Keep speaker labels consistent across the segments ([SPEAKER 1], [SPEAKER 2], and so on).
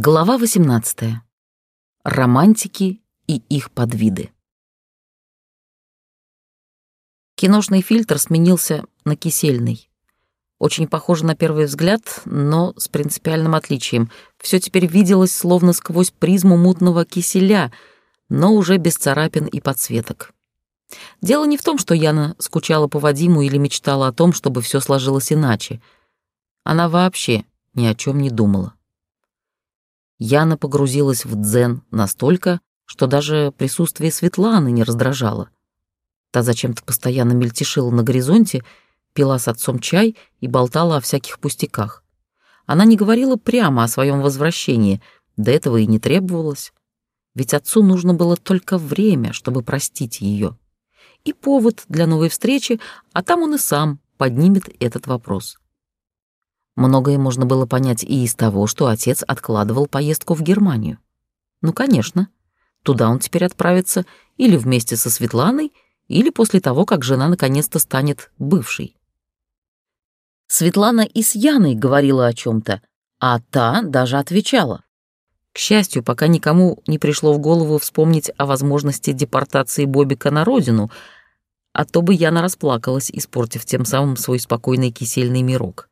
[SPEAKER 1] Глава 18. Романтики и их подвиды. Киношный фильтр сменился на кисельный. Очень похоже на первый взгляд, но с принципиальным отличием. Все теперь виделось словно сквозь призму мутного киселя, но уже без царапин и подсветок. Дело не в том, что Яна скучала по Вадиму или мечтала о том, чтобы все сложилось иначе. Она вообще ни о чем не думала. Яна погрузилась в дзен настолько, что даже присутствие Светланы не раздражало. Та зачем-то постоянно мельтешила на горизонте, пила с отцом чай и болтала о всяких пустяках. Она не говорила прямо о своем возвращении, до этого и не требовалось. Ведь отцу нужно было только время, чтобы простить ее. И повод для новой встречи, а там он и сам поднимет этот вопрос. Многое можно было понять и из того, что отец откладывал поездку в Германию. Ну, конечно. Туда он теперь отправится или вместе со Светланой, или после того, как жена наконец-то станет бывшей. Светлана и с Яной говорила о чем то а та даже отвечала. К счастью, пока никому не пришло в голову вспомнить о возможности депортации Бобика на родину, а то бы Яна расплакалась, испортив тем самым свой спокойный кисельный мирок.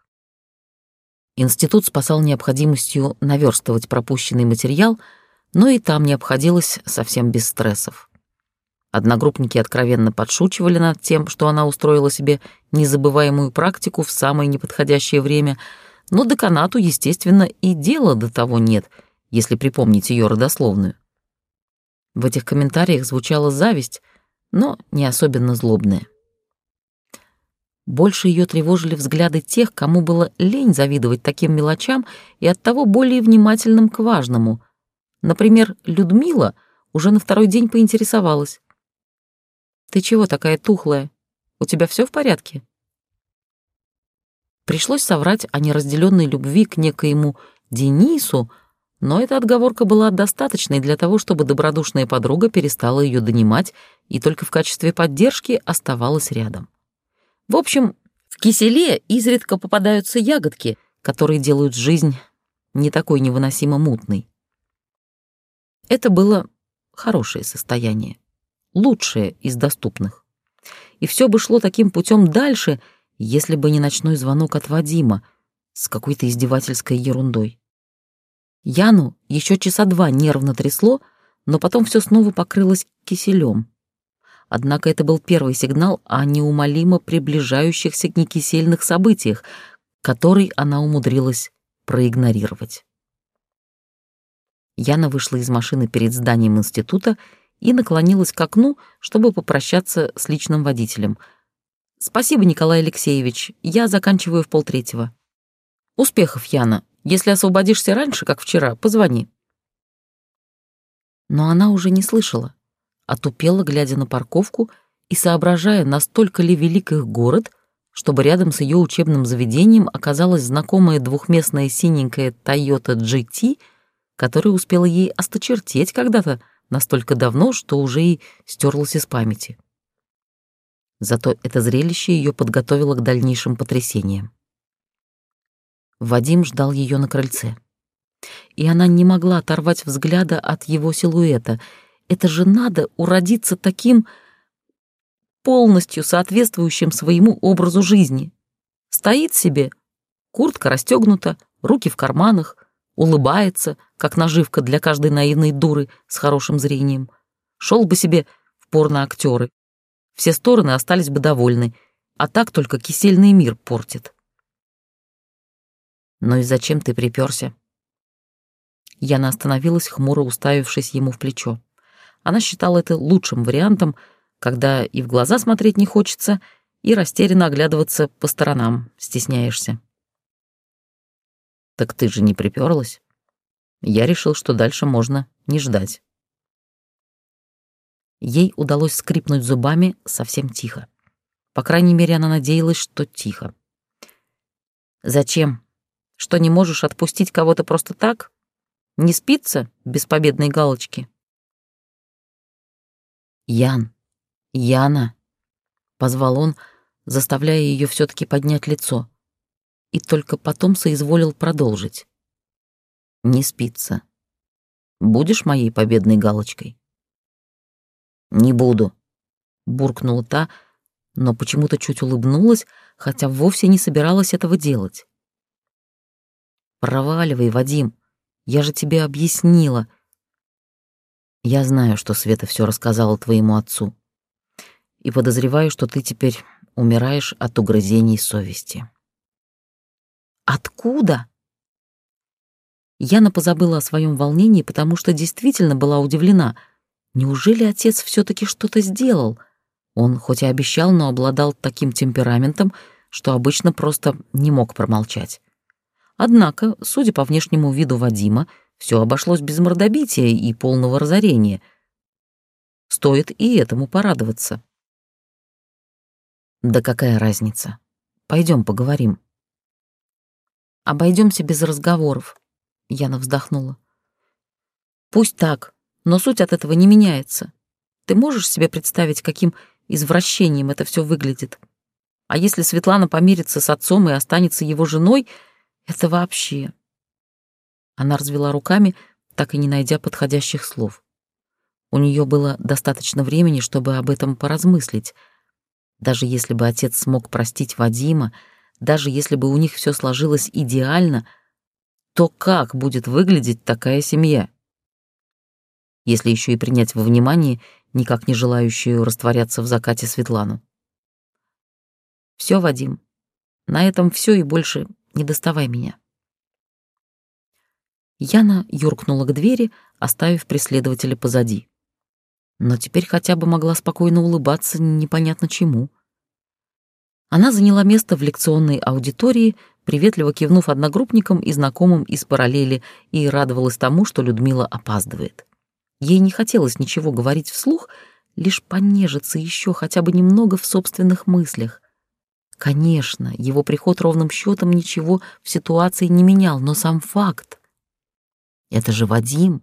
[SPEAKER 1] Институт спасал необходимостью наверстывать пропущенный материал, но и там не обходилось совсем без стрессов. Одногруппники откровенно подшучивали над тем, что она устроила себе незабываемую практику в самое неподходящее время, но деканату, естественно, и дела до того нет, если припомнить ее родословную. В этих комментариях звучала зависть, но не особенно злобная. Больше ее тревожили взгляды тех, кому было лень завидовать таким мелочам и оттого более внимательным к важному. Например, Людмила уже на второй день поинтересовалась. «Ты чего такая тухлая? У тебя все в порядке?» Пришлось соврать о неразделенной любви к некоему Денису, но эта отговорка была достаточной для того, чтобы добродушная подруга перестала ее донимать и только в качестве поддержки оставалась рядом. В общем, в киселе изредка попадаются ягодки, которые делают жизнь не такой невыносимо мутной. Это было хорошее состояние, лучшее из доступных. И все бы шло таким путем дальше, если бы не ночной звонок от Вадима с какой-то издевательской ерундой. Яну еще часа два нервно трясло, но потом все снова покрылось киселем. Однако это был первый сигнал о неумолимо приближающихся к некисельных событиях, который она умудрилась проигнорировать. Яна вышла из машины перед зданием института и наклонилась к окну, чтобы попрощаться с личным водителем. «Спасибо, Николай Алексеевич, я заканчиваю в полтретьего». «Успехов, Яна. Если освободишься раньше, как вчера, позвони». Но она уже не слышала отупела, глядя на парковку и соображая, настолько ли велик их город, чтобы рядом с ее учебным заведением оказалась знакомая двухместная синенькая Toyota GT, которая успела ей осточертеть когда-то настолько давно, что уже и стерлась из памяти. Зато это зрелище ее подготовило к дальнейшим потрясениям. Вадим ждал ее на крыльце. И она не могла оторвать взгляда от его силуэта — это же надо уродиться таким полностью соответствующим своему образу жизни. Стоит себе, куртка расстегнута, руки в карманах, улыбается, как наживка для каждой наивной дуры с хорошим зрением. Шел бы себе в порно-актеры. Все стороны остались бы довольны, а так только кисельный мир портит. «Ну и зачем ты приперся?» Яна остановилась, хмуро уставившись ему в плечо. Она считала это лучшим вариантом, когда и в глаза смотреть не хочется, и растерянно оглядываться по сторонам, стесняешься. «Так ты же не приперлась?» Я решил, что дальше можно не ждать. Ей удалось скрипнуть зубами совсем тихо. По крайней мере, она надеялась, что тихо. «Зачем? Что не можешь отпустить кого-то просто так? Не спится без победной галочки?» «Ян! Яна!» — позвал он, заставляя ее все-таки поднять лицо. И только потом соизволил продолжить. Не спится. Будешь моей победной галочкой? Не буду, буркнула та, но почему-то чуть улыбнулась, хотя вовсе не собиралась этого делать. Проваливай, Вадим. Я же тебе объяснила. Я знаю, что Света все рассказала твоему отцу. И подозреваю, что ты теперь умираешь от угрызений совести. Откуда? Яна позабыла о своем волнении, потому что действительно была удивлена. Неужели отец все таки что-то сделал? Он хоть и обещал, но обладал таким темпераментом, что обычно просто не мог промолчать. Однако, судя по внешнему виду Вадима, все обошлось без мордобития и полного разорения. Стоит и этому порадоваться. Да какая разница? Пойдем поговорим. Обойдемся без разговоров. Яна вздохнула. Пусть так, но суть от этого не меняется. Ты можешь себе представить, каким извращением это все выглядит? А если Светлана помирится с отцом и останется его женой, это вообще... Она развела руками, так и не найдя подходящих слов. У нее было достаточно времени, чтобы об этом поразмыслить. Даже если бы отец смог простить Вадима, даже если бы у них все сложилось идеально, то как будет выглядеть такая семья? Если еще и принять во внимание никак не желающую растворяться в закате Светлану. Все, Вадим, на этом все и больше не доставай меня. Яна юркнула к двери, оставив преследователя позади. Но теперь хотя бы могла спокойно улыбаться непонятно чему. Она заняла место в лекционной аудитории, приветливо кивнув одногруппникам и знакомым из параллели, и радовалась тому, что Людмила опаздывает. Ей не хотелось ничего говорить вслух, лишь понежиться еще хотя бы немного в собственных мыслях. Конечно, его приход ровным счетом ничего в ситуации не менял, но сам факт. Это же Вадим,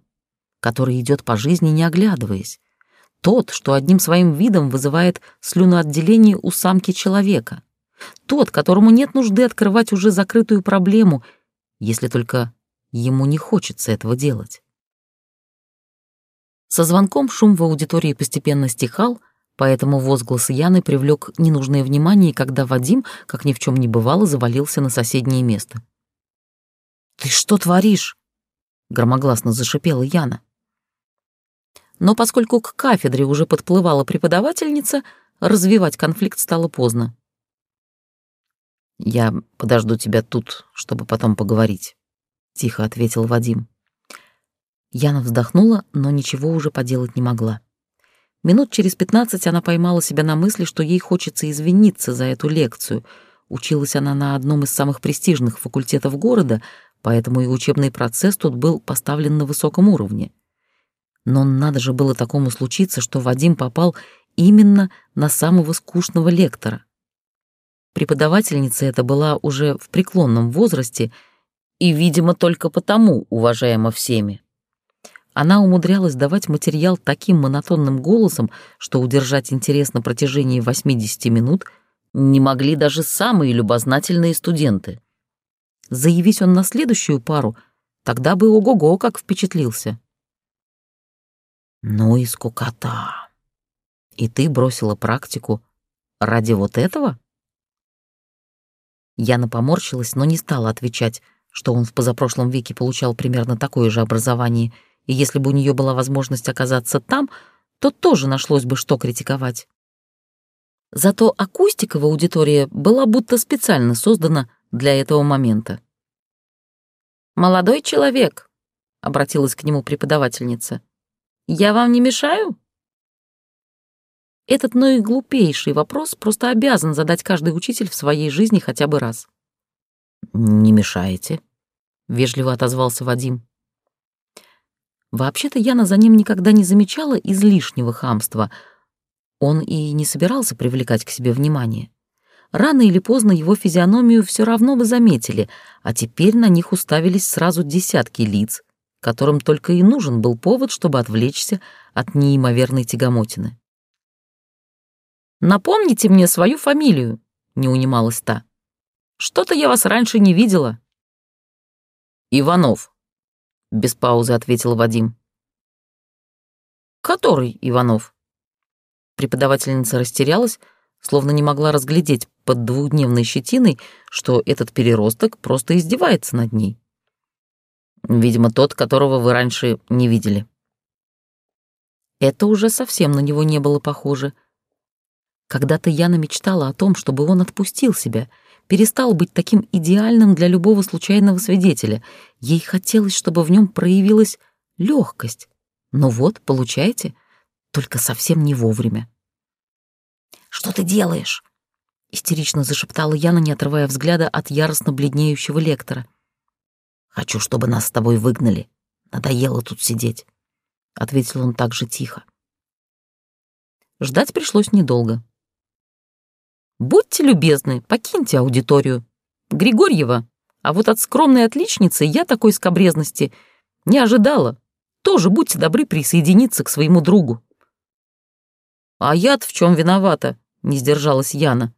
[SPEAKER 1] который идет по жизни, не оглядываясь. Тот, что одним своим видом вызывает слюноотделение у самки человека. Тот, которому нет нужды открывать уже закрытую проблему, если только ему не хочется этого делать. Со звонком шум в аудитории постепенно стихал, поэтому возглас Яны привлек ненужное внимание, когда Вадим, как ни в чем не бывало, завалился на соседнее место. «Ты что творишь?» — громогласно зашипела Яна. Но поскольку к кафедре уже подплывала преподавательница, развивать конфликт стало поздно. «Я подожду тебя тут, чтобы потом поговорить», — тихо ответил Вадим. Яна вздохнула, но ничего уже поделать не могла. Минут через пятнадцать она поймала себя на мысли, что ей хочется извиниться за эту лекцию. Училась она на одном из самых престижных факультетов города, поэтому и учебный процесс тут был поставлен на высоком уровне. Но надо же было такому случиться, что Вадим попал именно на самого скучного лектора. Преподавательница эта была уже в преклонном возрасте и, видимо, только потому уважаема всеми. Она умудрялась давать материал таким монотонным голосом, что удержать интерес на протяжении 80 минут не могли даже самые любознательные студенты. Заявись он на следующую пару, тогда бы ого-го как впечатлился. Ну и скукота. И ты бросила практику ради вот этого? Яна поморщилась, но не стала отвечать, что он в позапрошлом веке получал примерно такое же образование, и если бы у нее была возможность оказаться там, то тоже нашлось бы что критиковать. Зато акустика в аудитории была будто специально создана для этого момента. «Молодой человек», — обратилась к нему преподавательница, — «я вам не мешаю?» Этот наиглупейший вопрос просто обязан задать каждый учитель в своей жизни хотя бы раз. «Не мешаете», — вежливо отозвался Вадим. Вообще-то Яна за ним никогда не замечала излишнего хамства. Он и не собирался привлекать к себе внимание. Рано или поздно его физиономию все равно бы заметили, а теперь на них уставились сразу десятки лиц, которым только и нужен был повод, чтобы отвлечься от неимоверной тягомотины. Напомните мне свою фамилию», — не унималась та. «Что-то я вас раньше не видела». «Иванов», без паузы ответил Вадим. «Который Иванов?» Преподавательница растерялась, словно не могла разглядеть под двухдневной щетиной, что этот переросток просто издевается над ней. Видимо, тот, которого вы раньше не видели. Это уже совсем на него не было похоже. Когда-то Яна мечтала о том, чтобы он отпустил себя, перестал быть таким идеальным для любого случайного свидетеля. Ей хотелось, чтобы в нем проявилась легкость. Но вот, получаете, только совсем не вовремя. «Что ты делаешь?» — истерично зашептала Яна, не отрывая взгляда от яростно бледнеющего лектора. «Хочу, чтобы нас с тобой выгнали. Надоело тут сидеть», — ответил он так же тихо. Ждать пришлось недолго. «Будьте любезны, покиньте аудиторию. Григорьева, а вот от скромной отличницы я такой скобрезности не ожидала. Тоже будьте добры присоединиться к своему другу». «А я-то в чем виновата?» не сдержалась Яна.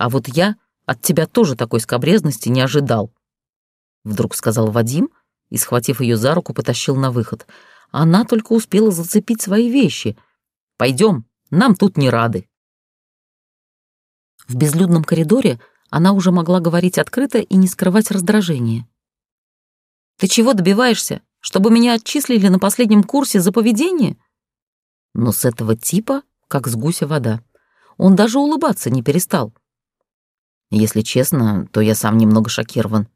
[SPEAKER 1] А вот я от тебя тоже такой скобрезности не ожидал. Вдруг сказал Вадим и, схватив ее за руку, потащил на выход. Она только успела зацепить свои вещи. Пойдем, нам тут не рады. В безлюдном коридоре она уже могла говорить открыто и не скрывать раздражения. «Ты чего добиваешься? Чтобы меня отчислили на последнем курсе за поведение?» Но с этого типа как с гуся вода. Он даже улыбаться не перестал. Если честно, то я сам немного шокирован.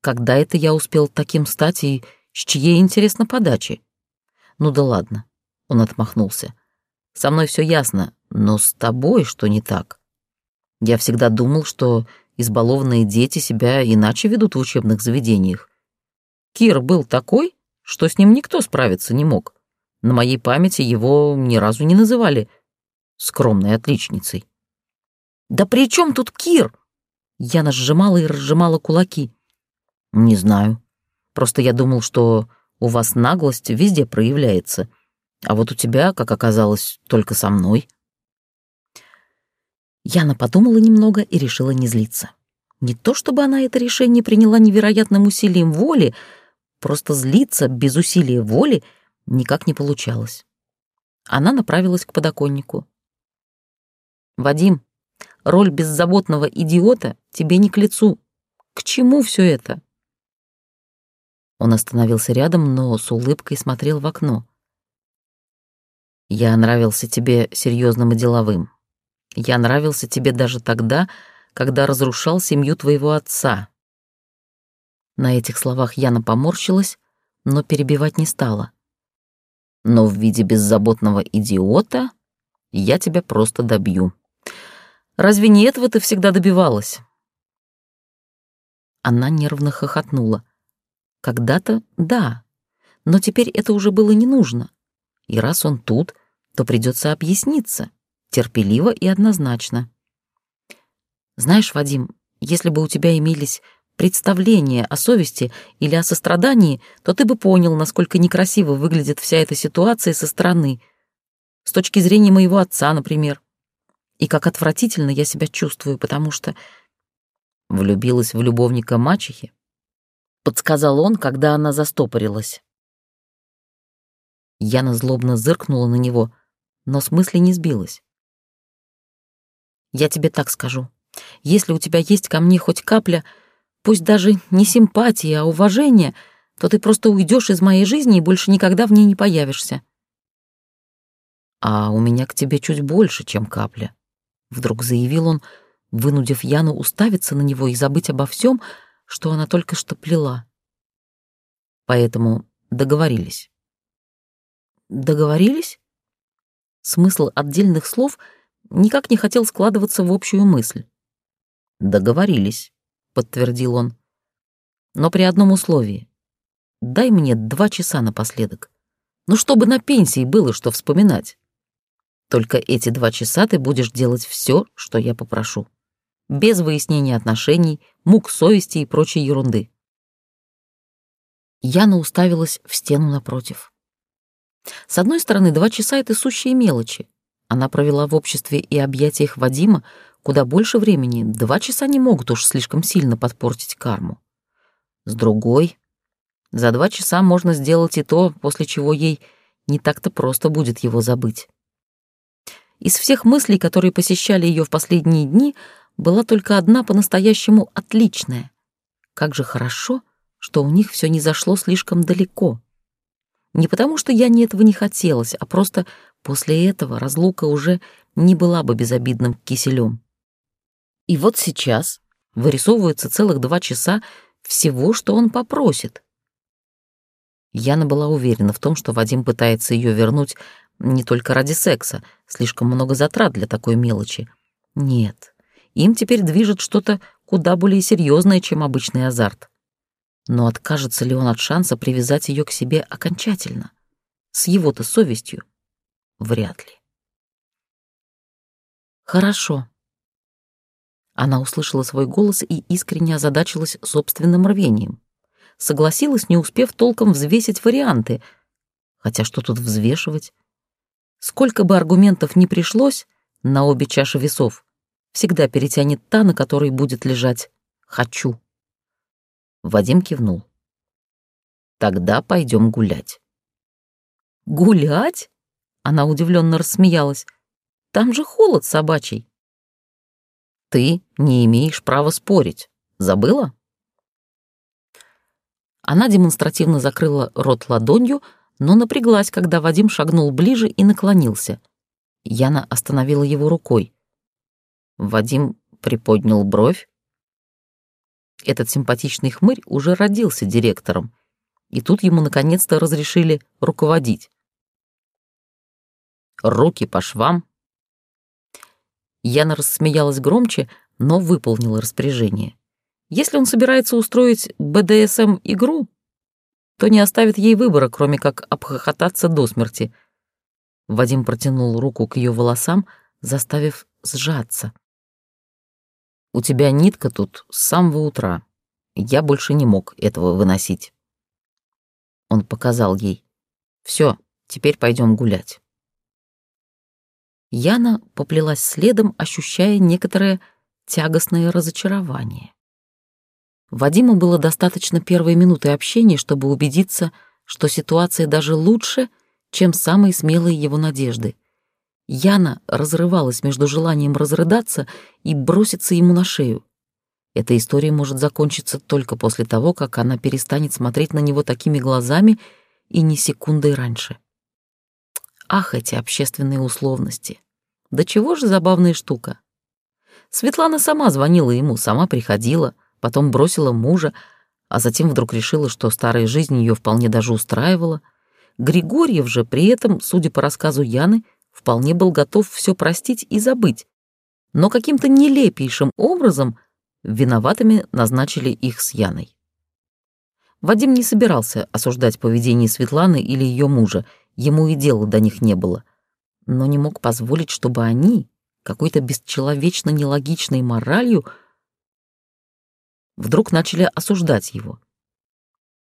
[SPEAKER 1] Когда это я успел таким стать и с чьей, интересно, подачи? Ну да ладно, он отмахнулся. Со мной все ясно, но с тобой что не так? Я всегда думал, что избалованные дети себя иначе ведут в учебных заведениях. Кир был такой, что с ним никто справиться не мог. На моей памяти его ни разу не называли скромной отличницей. «Да при чем тут Кир?» Я сжимала и разжимала кулаки. «Не знаю. Просто я думал, что у вас наглость везде проявляется, а вот у тебя, как оказалось, только со мной». Яна подумала немного и решила не злиться. Не то чтобы она это решение приняла невероятным усилием воли, просто злиться без усилия воли никак не получалось. Она направилась к подоконнику. Вадим, роль беззаботного идиота тебе не к лицу. К чему все это? Он остановился рядом, но с улыбкой смотрел в окно. Я нравился тебе серьезным и деловым. Я нравился тебе даже тогда, когда разрушал семью твоего отца. На этих словах Яна поморщилась, но перебивать не стала. Но в виде беззаботного идиота я тебя просто добью. Разве не этого ты всегда добивалась?» Она нервно хохотнула. «Когда-то да, но теперь это уже было не нужно. И раз он тут, то придется объясниться, терпеливо и однозначно. Знаешь, Вадим, если бы у тебя имелись представления о совести или о сострадании, то ты бы понял, насколько некрасиво выглядит вся эта ситуация со стороны. С точки зрения моего отца, например и как отвратительно я себя чувствую, потому что влюбилась в любовника мачехи, подсказал он, когда она застопорилась. Яна злобно зыркнула на него, но с мысли не сбилась. «Я тебе так скажу. Если у тебя есть ко мне хоть капля, пусть даже не симпатии, а уважения, то ты просто уйдешь из моей жизни и больше никогда в ней не появишься». «А у меня к тебе чуть больше, чем капля», Вдруг заявил он, вынудив Яну уставиться на него и забыть обо всем, что она только что плела. Поэтому договорились. Договорились? Смысл отдельных слов никак не хотел складываться в общую мысль. Договорились, подтвердил он. Но при одном условии. Дай мне два часа напоследок. Ну, чтобы на пенсии было что вспоминать. Только эти два часа ты будешь делать все, что я попрошу. Без выяснения отношений, мук совести и прочей ерунды. Яна уставилась в стену напротив. С одной стороны, два часа — это сущие мелочи. Она провела в обществе и объятиях Вадима куда больше времени. Два часа не могут уж слишком сильно подпортить карму. С другой, За два часа можно сделать и то, после чего ей не так-то просто будет его забыть. Из всех мыслей, которые посещали ее в последние дни, была только одна по-настоящему отличная. Как же хорошо, что у них все не зашло слишком далеко. Не потому, что я не этого не хотелось, а просто после этого разлука уже не была бы безобидным киселем. И вот сейчас вырисовывается целых два часа всего, что он попросит. Яна была уверена в том, что Вадим пытается ее вернуть не только ради секса, слишком много затрат для такой мелочи. Нет, им теперь движет что-то куда более серьезное, чем обычный азарт. Но откажется ли он от шанса привязать ее к себе окончательно? С его-то совестью? Вряд ли. Хорошо. Она услышала свой голос и искренне озадачилась собственным рвением. Согласилась, не успев толком взвесить варианты. Хотя что тут взвешивать? Сколько бы аргументов ни пришлось, на обе чаши весов всегда перетянет та, на которой будет лежать «хочу». Вадим кивнул. «Тогда пойдем гулять». «Гулять?» Она удивленно рассмеялась. «Там же холод собачий». «Ты не имеешь права спорить. Забыла?» Она демонстративно закрыла рот ладонью, но напряглась, когда Вадим шагнул ближе и наклонился. Яна остановила его рукой. Вадим приподнял бровь. Этот симпатичный хмырь уже родился директором, и тут ему наконец-то разрешили руководить. Руки по швам. Яна рассмеялась громче, но выполнила распоряжение. Если он собирается устроить БДСМ-игру, то не оставит ей выбора, кроме как обхохотаться до смерти. Вадим протянул руку к ее волосам, заставив сжаться. «У тебя нитка тут с самого утра. Я больше не мог этого выносить». Он показал ей. «Все, теперь пойдем гулять». Яна поплелась следом, ощущая некоторое тягостное разочарование. Вадиму было достаточно первой минуты общения, чтобы убедиться, что ситуация даже лучше, чем самые смелые его надежды. Яна разрывалась между желанием разрыдаться и броситься ему на шею. Эта история может закончиться только после того, как она перестанет смотреть на него такими глазами и не секундой раньше. Ах, эти общественные условности! Да чего же забавная штука! Светлана сама звонила ему, сама приходила — потом бросила мужа, а затем вдруг решила, что старая жизнь ее вполне даже устраивала. Григорьев же при этом, судя по рассказу Яны, вполне был готов все простить и забыть. Но каким-то нелепейшим образом виноватыми назначили их с Яной. Вадим не собирался осуждать поведение Светланы или ее мужа, ему и дела до них не было, но не мог позволить, чтобы они, какой-то бесчеловечно нелогичной моралью, вдруг начали осуждать его.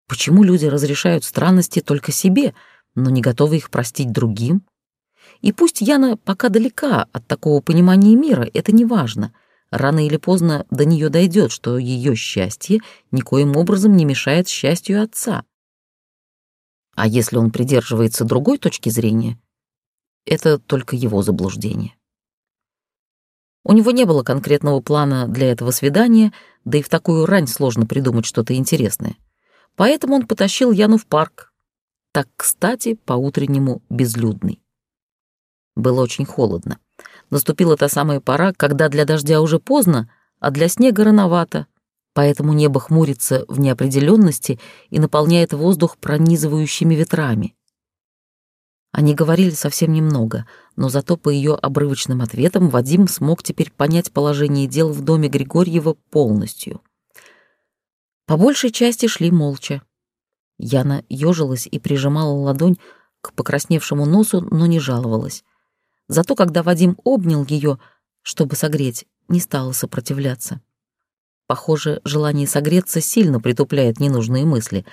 [SPEAKER 1] Почему люди разрешают странности только себе, но не готовы их простить другим? И пусть Яна пока далека от такого понимания мира, это не важно. Рано или поздно до нее дойдет, что ее счастье никоим образом не мешает счастью отца. А если он придерживается другой точки зрения, это только его заблуждение. У него не было конкретного плана для этого свидания, да и в такую рань сложно придумать что-то интересное. Поэтому он потащил Яну в парк. Так, кстати, по-утреннему безлюдный. Было очень холодно. Наступила та самая пора, когда для дождя уже поздно, а для снега рановато, поэтому небо хмурится в неопределенности и наполняет воздух пронизывающими ветрами. Они говорили совсем немного, но зато по ее обрывочным ответам Вадим смог теперь понять положение дел в доме Григорьева полностью. По большей части шли молча. Яна ежилась и прижимала ладонь к покрасневшему носу, но не жаловалась. Зато когда Вадим обнял ее, чтобы согреть, не стала сопротивляться. Похоже, желание согреться сильно притупляет ненужные мысли.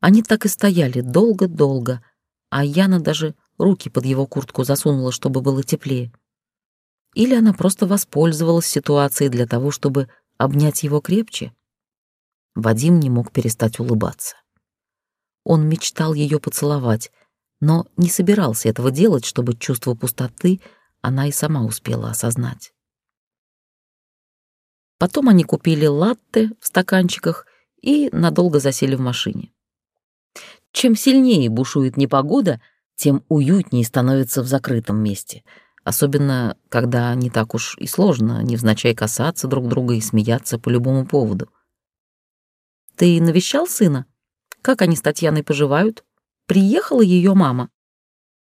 [SPEAKER 1] Они так и стояли долго-долго — а Яна даже руки под его куртку засунула, чтобы было теплее. Или она просто воспользовалась ситуацией для того, чтобы обнять его крепче? Вадим не мог перестать улыбаться. Он мечтал ее поцеловать, но не собирался этого делать, чтобы чувство пустоты она и сама успела осознать. Потом они купили латте в стаканчиках и надолго засели в машине. Чем сильнее бушует непогода, тем уютнее становится в закрытом месте, особенно когда не так уж и сложно невзначай касаться друг друга и смеяться по любому поводу. «Ты навещал сына? Как они с Татьяной поживают? Приехала ее мама?»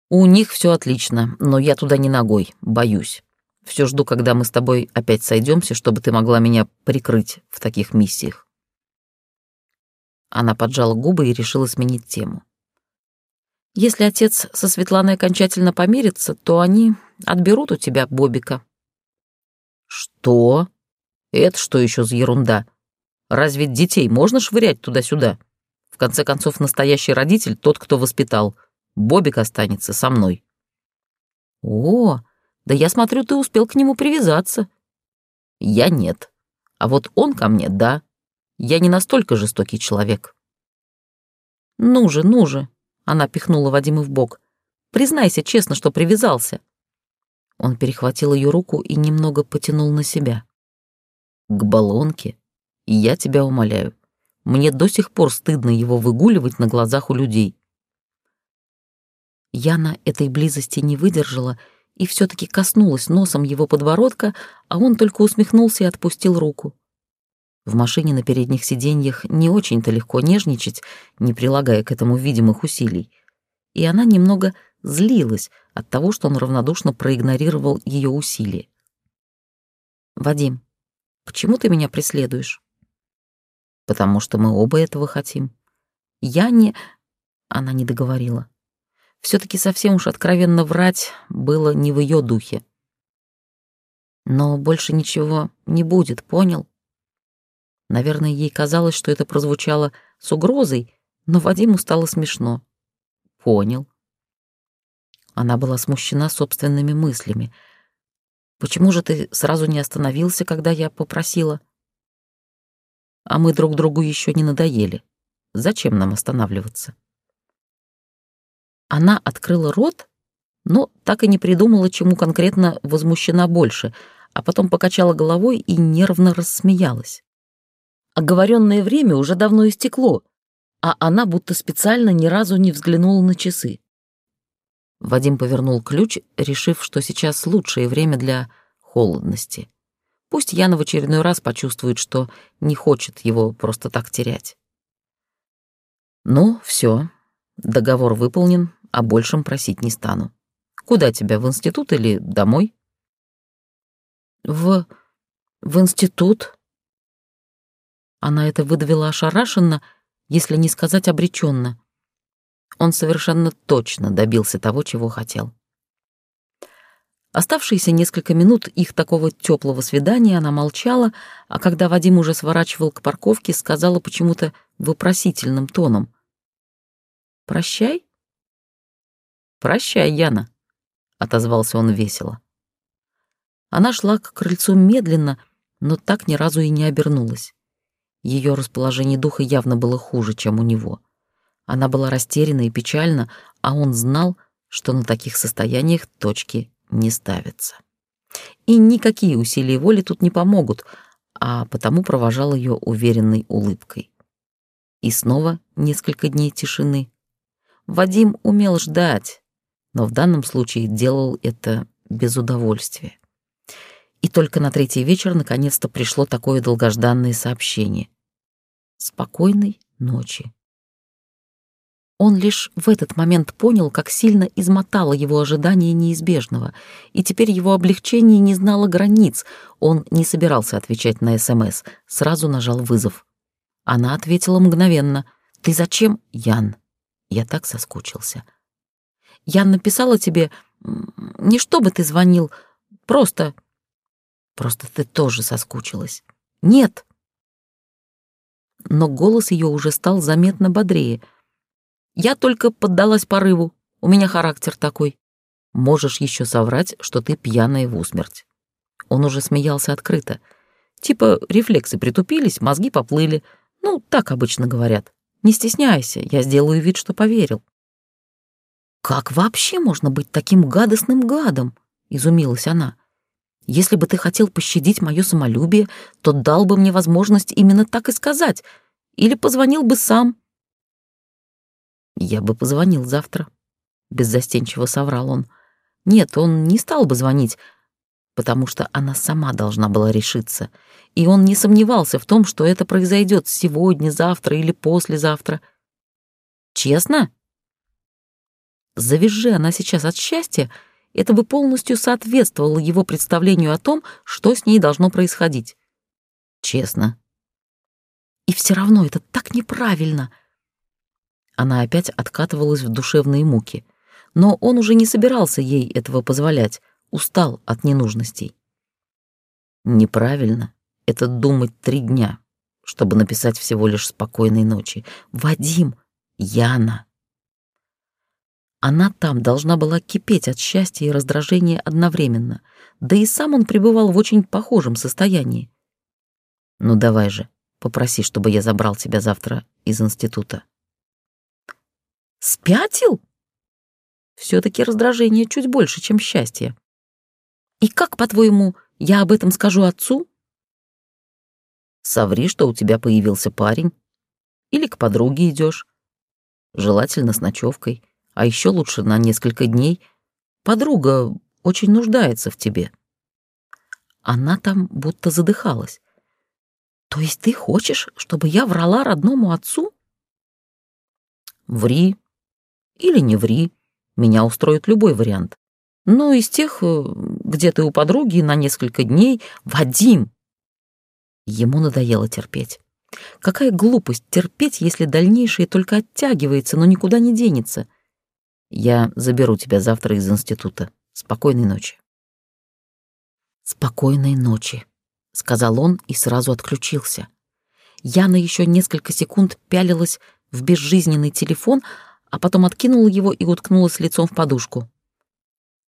[SPEAKER 1] «У них все отлично, но я туда не ногой, боюсь. Все жду, когда мы с тобой опять сойдемся, чтобы ты могла меня прикрыть в таких миссиях. Она поджала губы и решила сменить тему. Если отец со Светланой окончательно помирится, то они отберут у тебя Бобика. Что? Это что еще за ерунда? Разве детей можно швырять туда-сюда? В конце концов, настоящий родитель — тот, кто воспитал. Бобик останется со мной. О, да я смотрю, ты успел к нему привязаться. Я нет. А вот он ко мне, да. Я не настолько жестокий человек. Ну же, ну же, она пихнула Вадима в бок. Признайся честно, что привязался. Он перехватил ее руку и немного потянул на себя. К баллонке. Я тебя умоляю. Мне до сих пор стыдно его выгуливать на глазах у людей. Яна этой близости не выдержала и все-таки коснулась носом его подбородка, а он только усмехнулся и отпустил руку. В машине на передних сиденьях не очень-то легко нежничать, не прилагая к этому видимых усилий. И она немного злилась от того, что он равнодушно проигнорировал ее усилия. «Вадим, почему ты меня преследуешь?» «Потому что мы оба этого хотим. Я не...» Она не договорила все таки совсем уж откровенно врать было не в ее духе. Но больше ничего не будет, понял? Наверное, ей казалось, что это прозвучало с угрозой, но Вадиму стало смешно. Понял. Она была смущена собственными мыслями. «Почему же ты сразу не остановился, когда я попросила?» «А мы друг другу еще не надоели. Зачем нам останавливаться?» Она открыла рот, но так и не придумала, чему конкретно возмущена больше, а потом покачала головой и нервно рассмеялась. Оговоренное время уже давно истекло, а она будто специально ни разу не взглянула на часы. Вадим повернул ключ, решив, что сейчас лучшее время для холодности. Пусть Яна в очередной раз почувствует, что не хочет его просто так терять. Ну, все, Договор выполнен, о большем просить не стану. Куда тебя, в институт или домой? В... в институт. Она это выдавила ошарашенно, если не сказать обреченно. Он совершенно точно добился того, чего хотел. Оставшиеся несколько минут их такого теплого свидания она молчала, а когда Вадим уже сворачивал к парковке, сказала почему-то вопросительным тоном. Прощай?» «Прощай, Яна», — отозвался он весело. Она шла к крыльцу медленно, но так ни разу и не обернулась. Ее расположение духа явно было хуже, чем у него. Она была растеряна и печальна, а он знал, что на таких состояниях точки не ставятся. И никакие усилия воли тут не помогут, а потому провожал ее уверенной улыбкой. И снова несколько дней тишины. Вадим умел ждать, но в данном случае делал это без удовольствия. И только на третий вечер наконец-то пришло такое долгожданное сообщение. Спокойной ночи. Он лишь в этот момент понял, как сильно измотало его ожидание неизбежного, и теперь его облегчение не знало границ. Он не собирался отвечать на СМС, сразу нажал вызов. Она ответила мгновенно. «Ты зачем, Ян?» Я так соскучился. Я написала тебе не чтобы ты звонил, просто... Просто ты тоже соскучилась. Нет. Но голос ее уже стал заметно бодрее. Я только поддалась порыву. У меня характер такой. Можешь еще соврать, что ты пьяная в усмерть. Он уже смеялся открыто. Типа рефлексы притупились, мозги поплыли. Ну, так обычно говорят. Не стесняйся, я сделаю вид, что поверил». «Как вообще можно быть таким гадостным гадом?» — изумилась она. «Если бы ты хотел пощадить мое самолюбие, то дал бы мне возможность именно так и сказать, или позвонил бы сам». «Я бы позвонил завтра», — беззастенчиво соврал он. «Нет, он не стал бы звонить, потому что она сама должна была решиться, и он не сомневался в том, что это произойдет сегодня, завтра или послезавтра. Честно?» Завизжи она сейчас от счастья, это бы полностью соответствовало его представлению о том, что с ней должно происходить. Честно. И все равно это так неправильно. Она опять откатывалась в душевные муки. Но он уже не собирался ей этого позволять, устал от ненужностей. Неправильно — это думать три дня, чтобы написать всего лишь «спокойной ночи». Вадим, Яна. Она там должна была кипеть от счастья и раздражения одновременно, да и сам он пребывал в очень похожем состоянии. «Ну давай же, попроси, чтобы я забрал тебя завтра из института». «Спятил?» все таки раздражение чуть больше, чем счастье. «И как, по-твоему, я об этом скажу отцу?» «Соври, что у тебя появился парень. Или к подруге идешь. Желательно с ночевкой а еще лучше на несколько дней. Подруга очень нуждается в тебе». Она там будто задыхалась. «То есть ты хочешь, чтобы я врала родному отцу?» «Ври. Или не ври. Меня устроит любой вариант. Но из тех, э, где ты у подруги на несколько дней, Вадим!» Ему надоело терпеть. Какая глупость терпеть, если дальнейшее только оттягивается, но никуда не денется. Я заберу тебя завтра из института. Спокойной ночи». «Спокойной ночи», — сказал он и сразу отключился. Яна еще несколько секунд пялилась в безжизненный телефон, а потом откинула его и уткнулась лицом в подушку.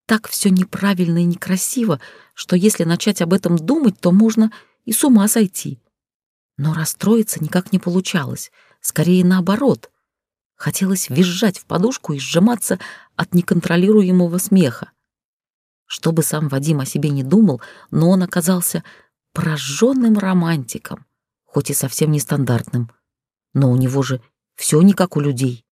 [SPEAKER 1] Так все неправильно и некрасиво, что если начать об этом думать, то можно и с ума сойти. Но расстроиться никак не получалось, скорее наоборот. Хотелось визжать в подушку и сжиматься от неконтролируемого смеха. Что бы сам Вадим о себе не думал, но он оказался пораженным романтиком, хоть и совсем нестандартным. Но у него же все не как у людей.